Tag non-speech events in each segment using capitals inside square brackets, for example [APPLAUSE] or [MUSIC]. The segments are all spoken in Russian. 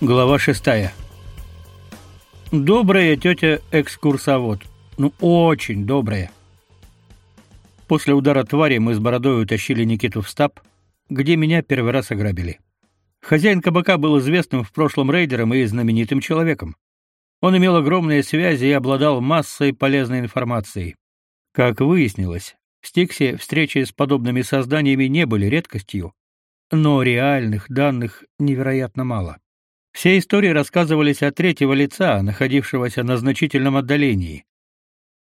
Глава шестая. Добрая тетя экскурсовод. Ну, очень добрая. После удара твари мы с бородой утащили Никиту в стаб, где меня первый раз ограбили. Хозяин кабака был известным в прошлом рейдером и знаменитым человеком. Он имел огромные связи и обладал массой полезной информации. Как выяснилось, в Стиксе встречи с подобными созданиями не были редкостью, но реальных данных невероятно мало. Все истории рассказывались от третьего лица, находившегося на значительном отдалении.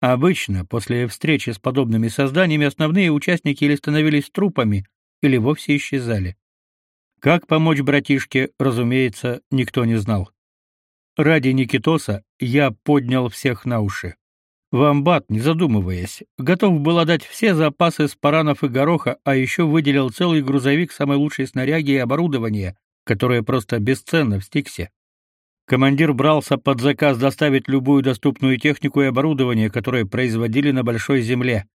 Обычно после встречи с подобными созданиями основные участники или становились трупами, или вовсе исчезали. Как помочь братишке, разумеется, никто не знал. Ради Никитоса я поднял всех на уши. Вамбат, не задумываясь, готов был отдать все запасы спаранов и гороха, а еще выделил целый грузовик самой лучшей снаряги и оборудования, которое просто бесценно в Стиксе. Командир брался под заказ доставить любую доступную технику и оборудование, которое производили на большой земле.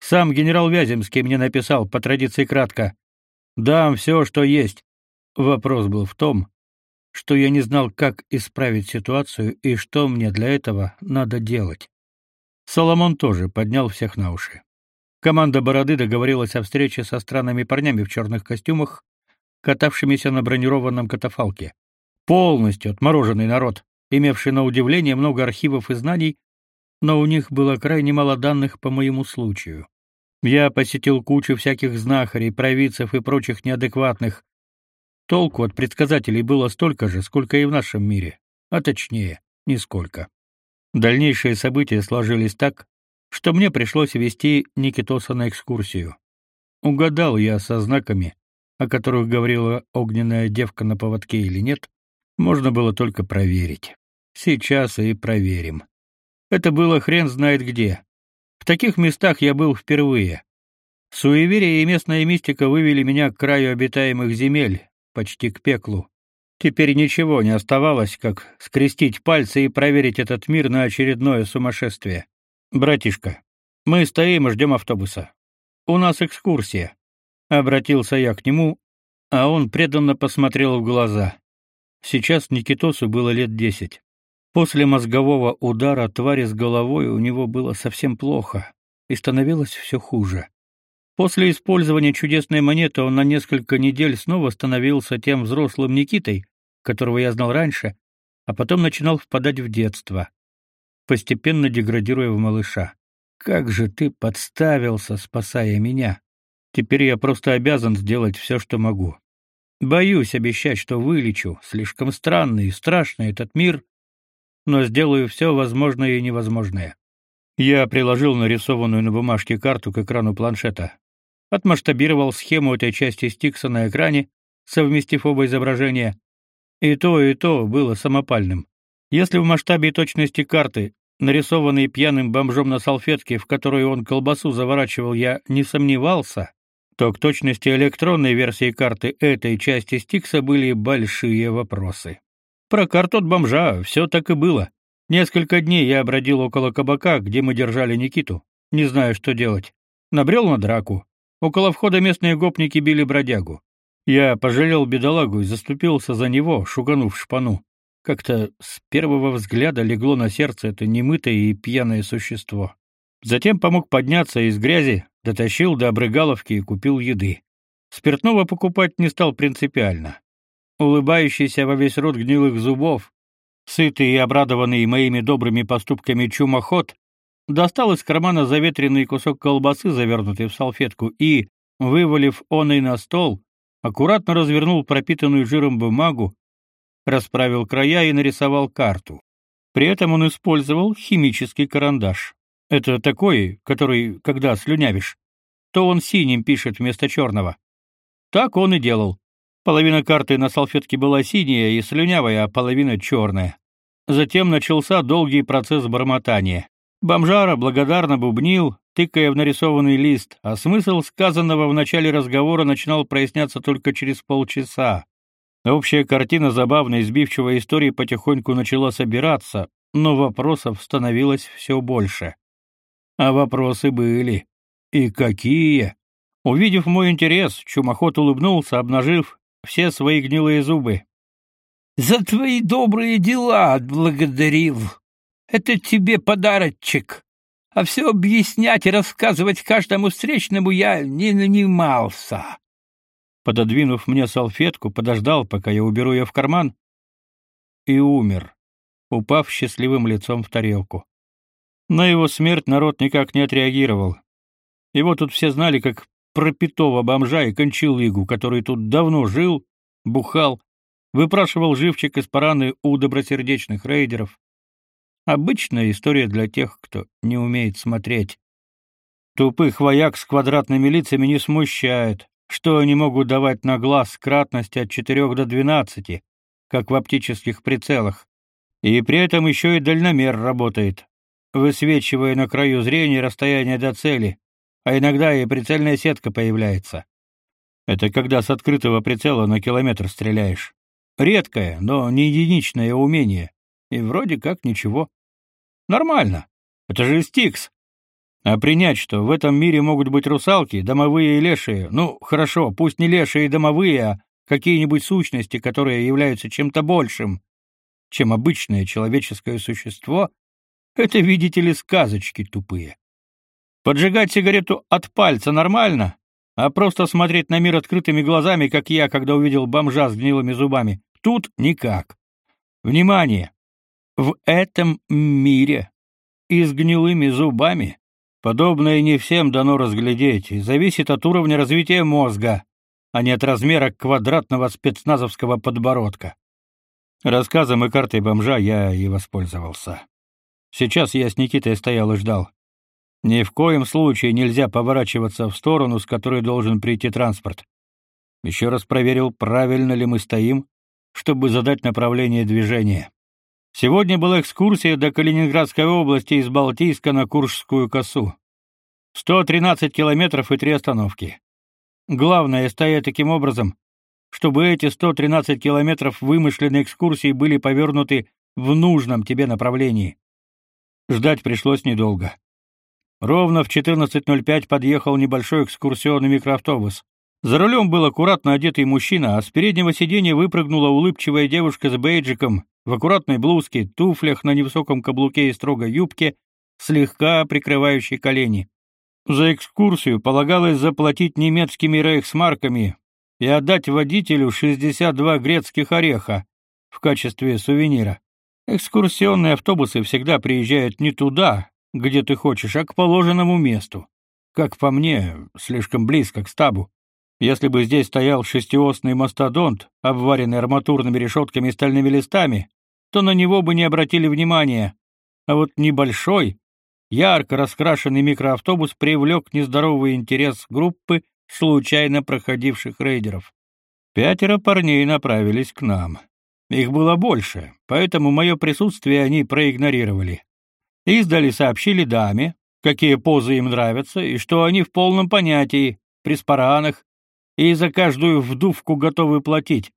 Сам генерал Вяземский мне написал по традиции кратко: "Дам все, что есть". Вопрос был в том, что я не знал, как исправить ситуацию и что мне для этого надо делать. Соломон тоже поднял всех на уши. Команда Бороды договорилась о встрече со странными парнями в черных костюмах, катавшимися на бронированном катафалке. Полностью отмороженный народ, имевший на удивление много архивов и знаний, но у них было крайне мало данных по моему случаю. Я посетил кучу всяких знахарей, провидцев и прочих неадекватных. Толку от предсказателей было столько же, сколько и в нашем мире, а точнее, нисколько. Дальнейшие события сложились так, что мне пришлось вести Никитоса на экскурсию. Угадал я со знаками, о которых говорила огненная девка на поводке или нет, можно было только проверить. Сейчас и проверим. Это было хрен знает где. В таких местах я был впервые. Суеверие и местная мистика вывели меня к краю обитаемых земель, почти к пеклу. Теперь ничего не оставалось, как скрестить пальцы и проверить этот мир на очередное сумасшествие. Братишка, мы стоим и ждем автобуса. У нас экскурсия. Обратился я к нему, а он преданно посмотрел в глаза. Сейчас Никитосу было лет десять. После мозгового удара твари с головой у него было совсем плохо, и становилось все хуже. После использования чудесной монеты он на несколько недель снова становился тем взрослым Никитой, которого я знал раньше, а потом начинал впадать в детство, постепенно деградируя в малыша. Как же ты подставился, спасая меня? Теперь я просто обязан сделать все, что могу. Боюсь обещать, что вылечу, слишком странный и страшный этот мир, но сделаю все возможное и невозможное. Я приложил нарисованную на бумажке карту к экрану планшета. Отмасштабировал схему этой части Стикса на экране, совместив оба изображения. И то, и то было самопальным. Если в масштабе и точности карты, нарисованной пьяным бомжом на салфетке, в которую он колбасу заворачивал, я не сомневался, то к точности электронной версии карты этой части Стикса были большие вопросы. Про карту от бомжа все так и было. Несколько дней я бродил около кабака, где мы держали Никиту, не зная, что делать. Набрел на драку. Около входа местные гопники били бродягу. Я пожалел бедолагу и заступился за него, шуганув шпану. Как-то с первого взгляда легло на сердце это немытое и пьяное существо. Затем помог подняться из грязи, дотащил до обрыгаловки и купил еды. Спиртного покупать не стал принципиально. Улыбающийся во весь рот гнилых зубов, сытый и обрадованный моими добрыми поступками чумоход, достал из кармана заветренный кусок колбасы, завернутый в салфетку, и, вывалив он и на стол, аккуратно развернул пропитанную жиром бумагу, расправил края и нарисовал карту. При этом он использовал химический карандаш. Это такой, который, когда слюнявишь, то он синим пишет вместо черного. Так он и делал. Половина карты на салфетке была синяя и слюнявая, а половина черная. Затем начался долгий процесс бормотания. Бомжара благодарно бубнил, тыкая в нарисованный лист, а смысл сказанного в начале разговора начинал проясняться только через полчаса. Общая картина забавной избивчивой истории потихоньку начала собираться, но вопросов становилось все больше. А вопросы были. И какие? Увидев мой интерес, Чумоход улыбнулся, обнажив все свои гнилые зубы. За твои добрые дела отблагодарил. Это тебе подарочек. А все объяснять и рассказывать каждому встречному я не нанимался. Пододвинув мне салфетку, подождал, пока я уберу ее в карман, и умер, упав счастливым лицом в тарелку. На его смерть народ никак не отреагировал. Его тут все знали как пропитого бомжа и кончилыгу, который тут давно жил, бухал, выпрашивал живчик из параны у добросердечных рейдеров. Обычная история для тех, кто не умеет смотреть. Тупых вояк с квадратными лицами не смущает, что они могут давать на глаз кратность от 4 до 12, как в оптических прицелах. И при этом еще и дальномер работает, высвечивая на краю зрения расстояние до цели, а иногда и прицельная сетка появляется. Это когда с открытого прицела на километр стреляешь. Редкое, но не единичное умение. И вроде как ничего. Нормально. Это же стикс. А принять, что в этом мире могут быть русалки, домовые и лешие, ну, хорошо, пусть не лешие и домовые, а какие-нибудь сущности, которые являются чем-то большим, чем обычное человеческое существо, это, видите ли, сказочки тупые. Поджигать сигарету от пальца нормально, а просто смотреть на мир открытыми глазами, как я, когда увидел бомжа с гнилыми зубами, тут никак. Внимание! В этом мире и с гнилыми зубами подобное не всем дано разглядеть и зависит от уровня развития мозга, а не от размера квадратного спецназовского подбородка. Рассказом и картой бомжа я и воспользовался. Сейчас я с Никитой стоял и ждал. Ни в коем случае нельзя поворачиваться в сторону, с которой должен прийти транспорт. Еще раз проверил, правильно ли мы стоим, чтобы задать направление движения. Сегодня была экскурсия до Калининградской области из Балтийска на Куршскую косу. 113 километров и три остановки. Главное стоять таким образом, чтобы эти 113 километров вымышленной экскурсии были повернуты в нужном тебе направлении. Ждать пришлось недолго. Ровно в 14.05 подъехал небольшой экскурсионный микроавтобус. За рулем был аккуратно одетый мужчина, а с переднего сиденья выпрыгнула улыбчивая девушка с бейджиком, в аккуратной блузке, туфлях на невысоком каблуке и строгой юбке, слегка прикрывающей колени. За экскурсию полагалось заплатить немецкими рейхсмарками и отдать водителю 62 грецких ореха в качестве сувенира. Экскурсионные автобусы всегда приезжают не туда, где ты хочешь, а к положенному месту. Как по мне, слишком близко к стабу. Если бы здесь стоял шестиосный мастодонт, обваренный арматурными решетками и стальными листами, то на него бы не обратили внимания. А вот небольшой, ярко раскрашенный микроавтобус привлек нездоровый интерес группы случайно проходивших рейдеров. Пятеро парней направились к нам. Их было больше, поэтому мое присутствие они проигнорировали. Издали сообщили даме, какие позы им нравятся, и что они в полном понятии, при спаранах, и за каждую вдувку готовы платить.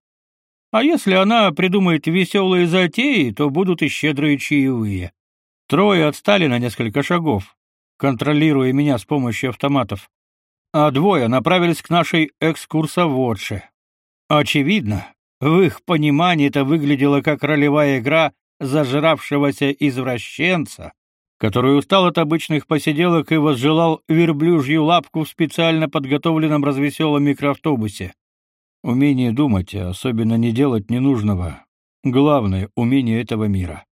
А если она придумает веселые затеи, то будут и щедрые чаевые. Трое отстали на несколько шагов, контролируя меня с помощью автоматов, а двое направились к нашей экскурсоводше. Очевидно, в их понимании это выглядело как ролевая игра зажравшегося извращенца, который устал от обычных посиделок и возжелал верблюжью лапку в специально подготовленном развеселом микроавтобусе. Умение думать, особенно не делать ненужного — главное умение этого мира.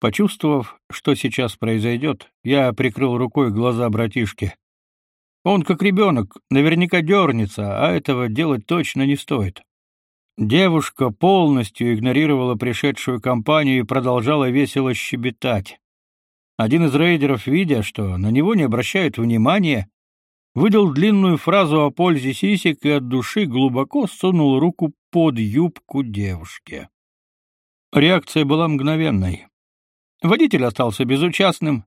Почувствовав, что сейчас произойдет, я прикрыл рукой глаза братишки. Он, как ребенок, наверняка дернется, а этого делать точно не стоит. Девушка полностью игнорировала пришедшую компанию и продолжала весело щебетать. Один из рейдеров, видя, что на него не обращают внимания, выдал длинную фразу о пользе сисек и от души глубоко сунул руку под юбку девушки. Реакция была мгновенной. Водитель остался безучастным,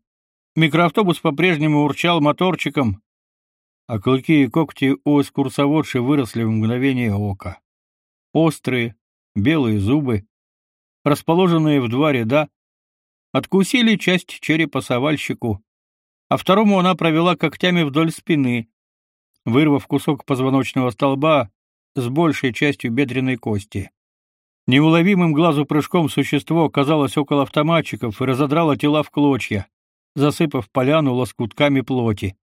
микроавтобус по-прежнему урчал моторчиком, а клыки и когти у экскурсоводши выросли в мгновение ока острые, белые зубы, расположенные в два ряда, откусили часть черепа совальщику, а второму она провела когтями вдоль спины, вырвав кусок позвоночного столба с большей частью бедренной кости. Неуловимым глазу прыжком существо оказалось около автоматчиков и разодрало тела в клочья, засыпав поляну лоскутками плоти.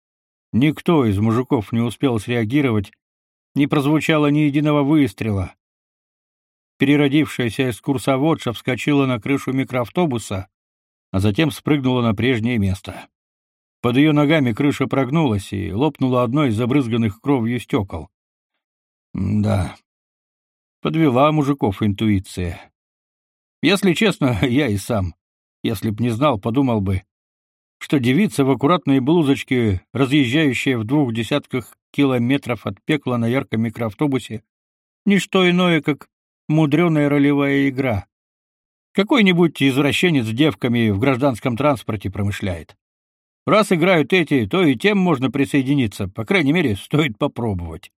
Никто из мужиков не успел среагировать, не прозвучало ни единого выстрела. Переродившаяся экскурсоводша вскочила на крышу микроавтобуса, а затем спрыгнула на прежнее место. Под ее ногами крыша прогнулась и лопнула одно из забрызганных кровью стекол. Да, подвела мужиков интуиция. Если честно, [LAUGHS] я и сам, если б не знал, подумал бы, что девица в аккуратной блузочке, разъезжающая в двух десятках километров от пекла на ярком микроавтобусе, ни что иное, как мудреная ролевая игра. Какой-нибудь извращенец с девками в гражданском транспорте промышляет. Раз играют эти, то и тем можно присоединиться, по крайней мере, стоит попробовать.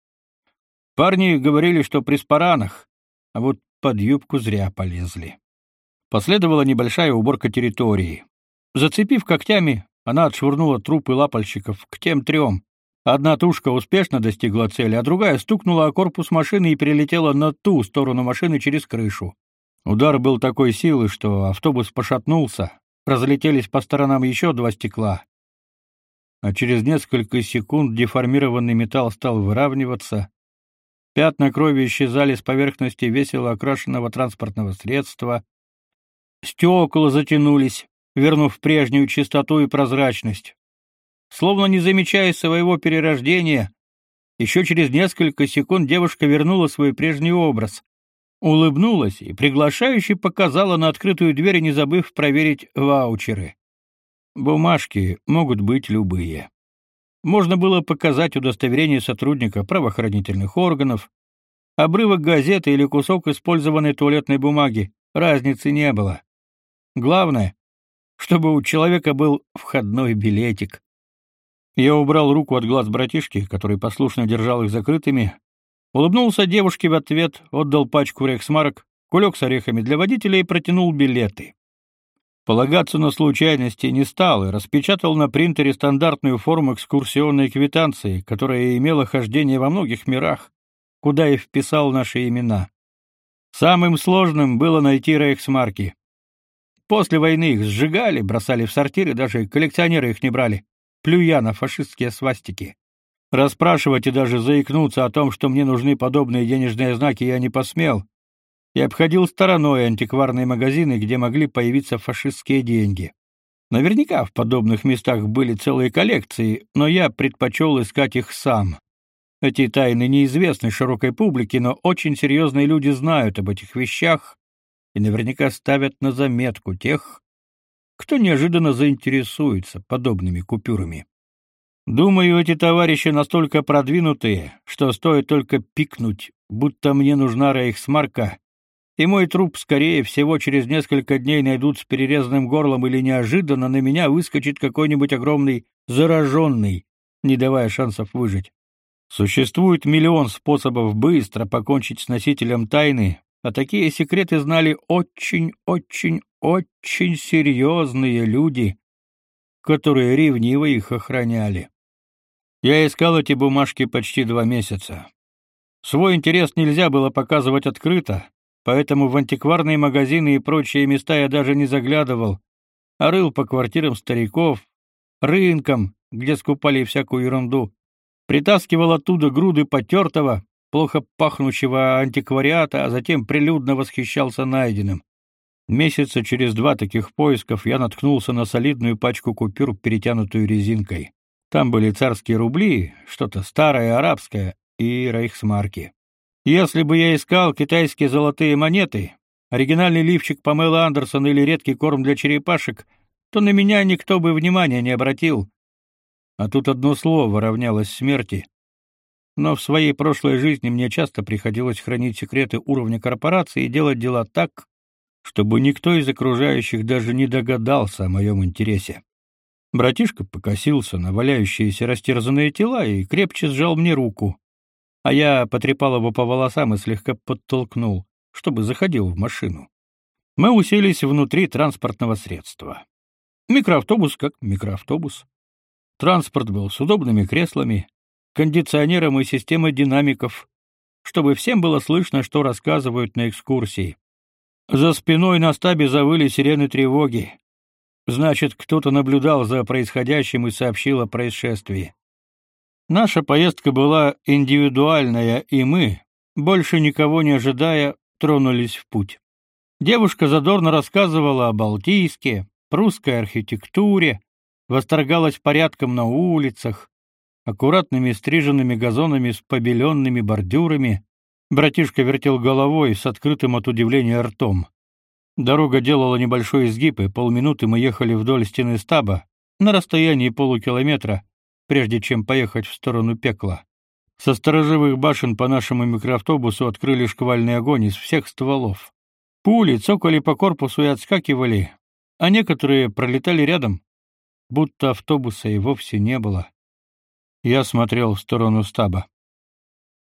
Парни говорили, что при спаранах, а вот под юбку зря полезли. Последовала небольшая уборка территории. Зацепив когтями, она отшвырнула трупы лапальщиков к тем трем. Одна тушка успешно достигла цели, а другая стукнула о корпус машины и перелетела на ту сторону машины через крышу. Удар был такой силы, что автобус пошатнулся, разлетелись по сторонам еще два стекла. А через несколько секунд деформированный металл стал выравниваться, Пятна крови исчезали с поверхности весело окрашенного транспортного средства. Стекла затянулись, вернув прежнюю чистоту и прозрачность. Словно не замечая своего перерождения, еще через несколько секунд девушка вернула свой прежний образ. Улыбнулась и приглашающе показала на открытую дверь, не забыв проверить ваучеры. Бумажки могут быть любые. Можно было показать удостоверение сотрудника правоохранительных органов, обрывок газеты или кусок использованной туалетной бумаги, разницы не было. Главное, чтобы у человека был входной билетик. Я убрал руку от глаз братишки, который послушно держал их закрытыми, улыбнулся девушке в ответ, отдал пачку рексмарок, кулек с орехами для водителя и протянул билеты. Полагаться на случайности не стал и распечатал на принтере стандартную форму экскурсионной квитанции, которая имела хождение во многих мирах, куда и вписал наши имена. Самым сложным было найти рейхсмарки. После войны их сжигали, бросали в сортиры, даже коллекционеры их не брали, плюя на фашистские свастики. Расспрашивать и даже заикнуться о том, что мне нужны подобные денежные знаки, я не посмел, и обходил стороной антикварные магазины, где могли появиться фашистские деньги. Наверняка в подобных местах были целые коллекции, но я предпочел искать их сам. Эти тайны неизвестны широкой публике, но очень серьезные люди знают об этих вещах и наверняка ставят на заметку тех, кто неожиданно заинтересуется подобными купюрами. Думаю, эти товарищи настолько продвинутые, что стоит только пикнуть, будто мне нужна рейхсмарка, и мой труп, скорее всего, через несколько дней найдут с перерезанным горлом или неожиданно на меня выскочит какой-нибудь огромный зараженный, не давая шансов выжить. Существует миллион способов быстро покончить с носителем тайны, а такие секреты знали очень-очень-очень серьезные люди, которые ревниво их охраняли. Я искал эти бумажки почти два месяца. Свой интерес нельзя было показывать открыто, поэтому в антикварные магазины и прочие места я даже не заглядывал, а рыл по квартирам стариков, рынкам, где скупали всякую ерунду, притаскивал оттуда груды потертого, плохо пахнущего антиквариата, а затем прилюдно восхищался найденным. Месяца через два таких поисков я наткнулся на солидную пачку купюр, перетянутую резинкой. Там были царские рубли, что-то старое арабское и рейхсмарки. Если бы я искал китайские золотые монеты, оригинальный лифчик Памелы Андерсон или редкий корм для черепашек, то на меня никто бы внимания не обратил. А тут одно слово равнялось смерти. Но в своей прошлой жизни мне часто приходилось хранить секреты уровня корпорации и делать дела так, чтобы никто из окружающих даже не догадался о моем интересе. Братишка покосился на валяющиеся растерзанные тела и крепче сжал мне руку а я потрепал его по волосам и слегка подтолкнул, чтобы заходил в машину. Мы уселись внутри транспортного средства. Микроавтобус как микроавтобус. Транспорт был с удобными креслами, кондиционером и системой динамиков, чтобы всем было слышно, что рассказывают на экскурсии. За спиной на стабе завыли сирены тревоги. Значит, кто-то наблюдал за происходящим и сообщил о происшествии. Наша поездка была индивидуальная, и мы, больше никого не ожидая, тронулись в путь. Девушка задорно рассказывала о Балтийске, прусской архитектуре, восторгалась порядком на улицах, аккуратными стриженными газонами с побеленными бордюрами. Братишка вертел головой с открытым от удивления ртом. Дорога делала небольшой изгиб, и полминуты мы ехали вдоль стены стаба на расстоянии полукилометра, прежде чем поехать в сторону пекла. Со сторожевых башен по нашему микроавтобусу открыли шквальный огонь из всех стволов. Пули цокали по корпусу и отскакивали, а некоторые пролетали рядом, будто автобуса и вовсе не было. Я смотрел в сторону стаба.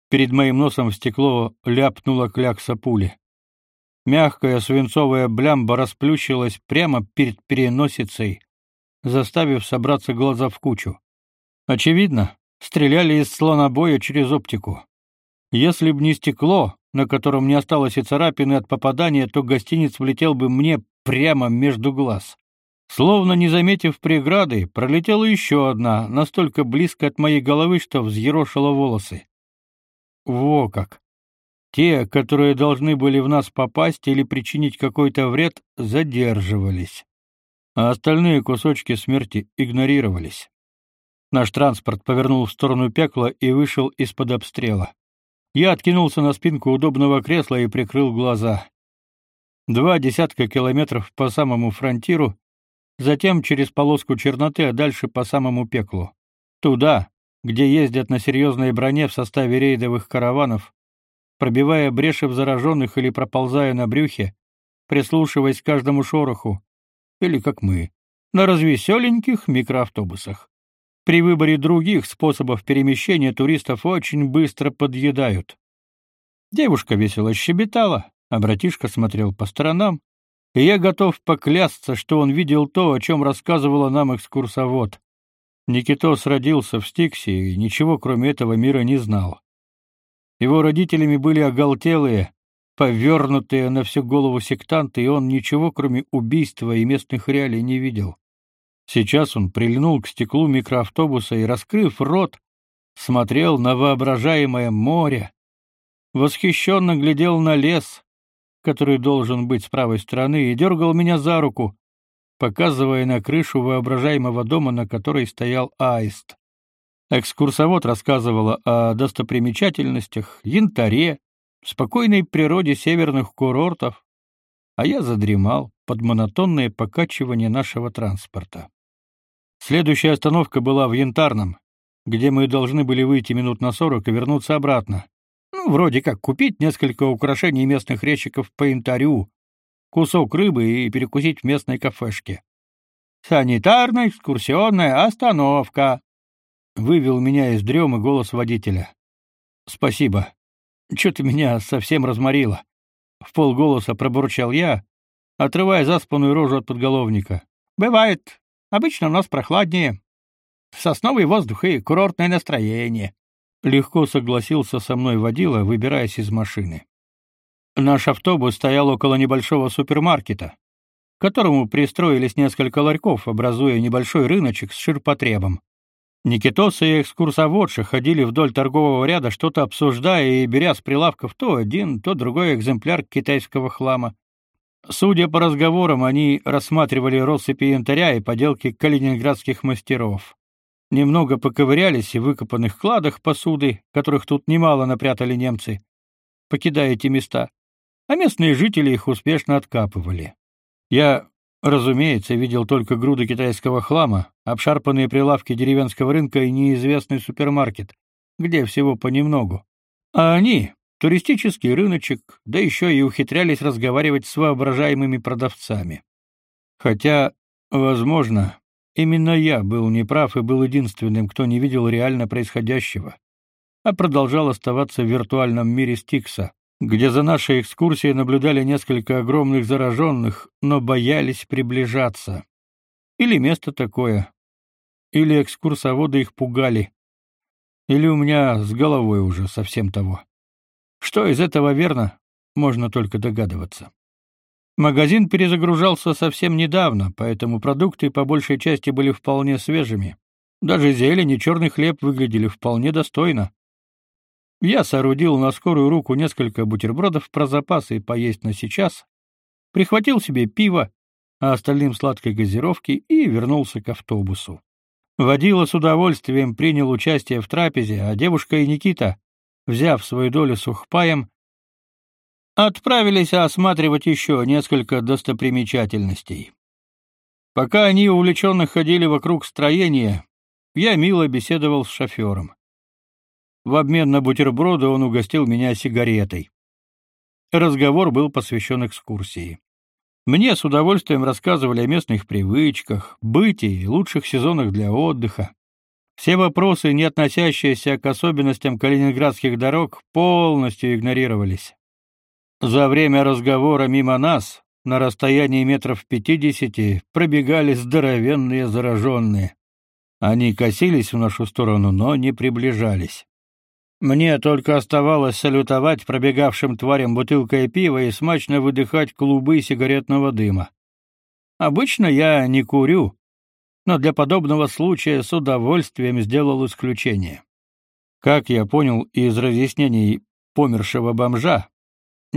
Перед моим носом в стекло ляпнула клякса пули. Мягкая свинцовая блямба расплющилась прямо перед переносицей, заставив собраться глаза в кучу. Очевидно, стреляли из слонобоя через оптику. Если б не стекло, на котором не осталось и царапины от попадания, то гостиниц влетел бы мне прямо между глаз. Словно не заметив преграды, пролетела еще одна, настолько близко от моей головы, что взъерошила волосы. Во как! Те, которые должны были в нас попасть или причинить какой-то вред, задерживались, а остальные кусочки смерти игнорировались. Наш транспорт повернул в сторону пекла и вышел из-под обстрела. Я откинулся на спинку удобного кресла и прикрыл глаза. Два десятка километров по самому фронтиру, затем через полоску черноты, а дальше по самому пеклу. Туда, где ездят на серьезной броне в составе рейдовых караванов, пробивая бреши в зараженных или проползая на брюхе, прислушиваясь к каждому шороху, или как мы, на развеселеньких микроавтобусах. При выборе других способов перемещения туристов очень быстро подъедают. Девушка весело щебетала, а братишка смотрел по сторонам, и я готов поклясться, что он видел то, о чем рассказывала нам экскурсовод. Никитос родился в Стиксе и ничего кроме этого мира не знал. Его родителями были оголтелые, повернутые на всю голову сектанты, и он ничего кроме убийства и местных реалий не видел. Сейчас он прильнул к стеклу микроавтобуса и, раскрыв рот, смотрел на воображаемое море, восхищенно глядел на лес, который должен быть с правой стороны, и дергал меня за руку, показывая на крышу воображаемого дома, на которой стоял аист. Экскурсовод рассказывала о достопримечательностях, янтаре, спокойной природе северных курортов, а я задремал под монотонное покачивание нашего транспорта. Следующая остановка была в Янтарном, где мы должны были выйти минут на сорок и вернуться обратно. Ну, вроде как купить несколько украшений местных речиков по янтарю, кусок рыбы и перекусить в местной кафешке. «Санитарная экскурсионная остановка», — вывел меня из дремы голос водителя. «Спасибо. Что-то меня совсем разморило». В полголоса пробурчал я, отрывая заспанную рожу от подголовника. «Бывает. Обычно у нас прохладнее. Сосновый воздух и курортное настроение. Легко согласился со мной водила, выбираясь из машины. Наш автобус стоял около небольшого супермаркета, к которому пристроились несколько ларьков, образуя небольшой рыночек с ширпотребом. Никитос и экскурсоводши ходили вдоль торгового ряда, что-то обсуждая и беря с прилавков то один, то другой экземпляр китайского хлама. Судя по разговорам, они рассматривали россыпи янтаря и поделки калининградских мастеров. Немного поковырялись в выкопанных кладах посуды, которых тут немало напрятали немцы, покидая эти места, а местные жители их успешно откапывали. Я, разумеется, видел только груды китайского хлама, обшарпанные прилавки деревенского рынка и неизвестный супермаркет, где всего понемногу. А они, туристический рыночек, да еще и ухитрялись разговаривать с воображаемыми продавцами. Хотя, возможно, именно я был неправ и был единственным, кто не видел реально происходящего, а продолжал оставаться в виртуальном мире Стикса, где за нашей экскурсией наблюдали несколько огромных зараженных, но боялись приближаться. Или место такое, или экскурсоводы их пугали, или у меня с головой уже совсем того. Что из этого верно, можно только догадываться. Магазин перезагружался совсем недавно, поэтому продукты по большей части были вполне свежими. Даже зелень и черный хлеб выглядели вполне достойно. Я соорудил на скорую руку несколько бутербродов про запасы поесть на сейчас, прихватил себе пиво, а остальным сладкой газировки и вернулся к автобусу. Водила с удовольствием принял участие в трапезе, а девушка и Никита, взяв свою долю сухпаем, отправились осматривать еще несколько достопримечательностей. Пока они увлеченно ходили вокруг строения, я мило беседовал с шофером. В обмен на бутерброды он угостил меня сигаретой. Разговор был посвящен экскурсии. Мне с удовольствием рассказывали о местных привычках, быте и лучших сезонах для отдыха. Все вопросы, не относящиеся к особенностям калининградских дорог, полностью игнорировались. За время разговора мимо нас, на расстоянии метров пятидесяти, пробегали здоровенные зараженные. Они косились в нашу сторону, но не приближались. Мне только оставалось салютовать пробегавшим тварям бутылкой пива и смачно выдыхать клубы сигаретного дыма. Обычно я не курю, но для подобного случая с удовольствием сделал исключение. Как я понял из разъяснений помершего бомжа,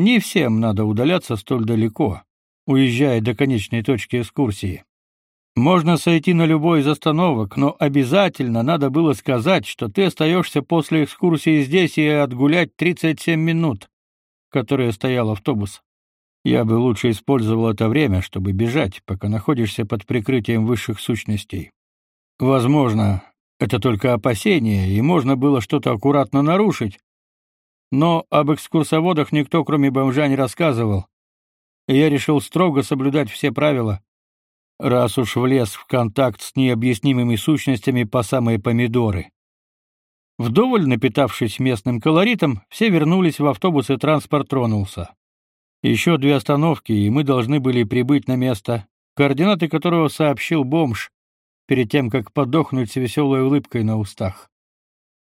не всем надо удаляться столь далеко, уезжая до конечной точки экскурсии. Можно сойти на любой из остановок, но обязательно надо было сказать, что ты остаешься после экскурсии здесь и отгулять 37 минут, которые стоял автобус. Я бы лучше использовал это время, чтобы бежать, пока находишься под прикрытием высших сущностей. Возможно, это только опасение, и можно было что-то аккуратно нарушить. Но об экскурсоводах никто, кроме бомжа, не рассказывал. И я решил строго соблюдать все правила, раз уж влез в контакт с необъяснимыми сущностями по самые помидоры. Вдоволь напитавшись местным колоритом, все вернулись в автобус и транспорт тронулся. Еще две остановки, и мы должны были прибыть на место, координаты которого сообщил бомж, перед тем, как подохнуть с веселой улыбкой на устах.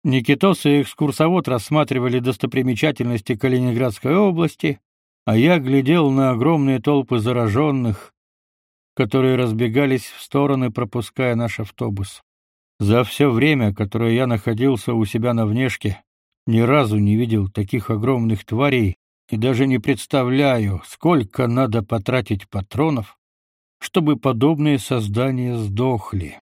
Никитос и экскурсовод рассматривали достопримечательности Калининградской области, а я глядел на огромные толпы зараженных, которые разбегались в стороны, пропуская наш автобус. За все время, которое я находился у себя на внешке, ни разу не видел таких огромных тварей и даже не представляю, сколько надо потратить патронов, чтобы подобные создания сдохли.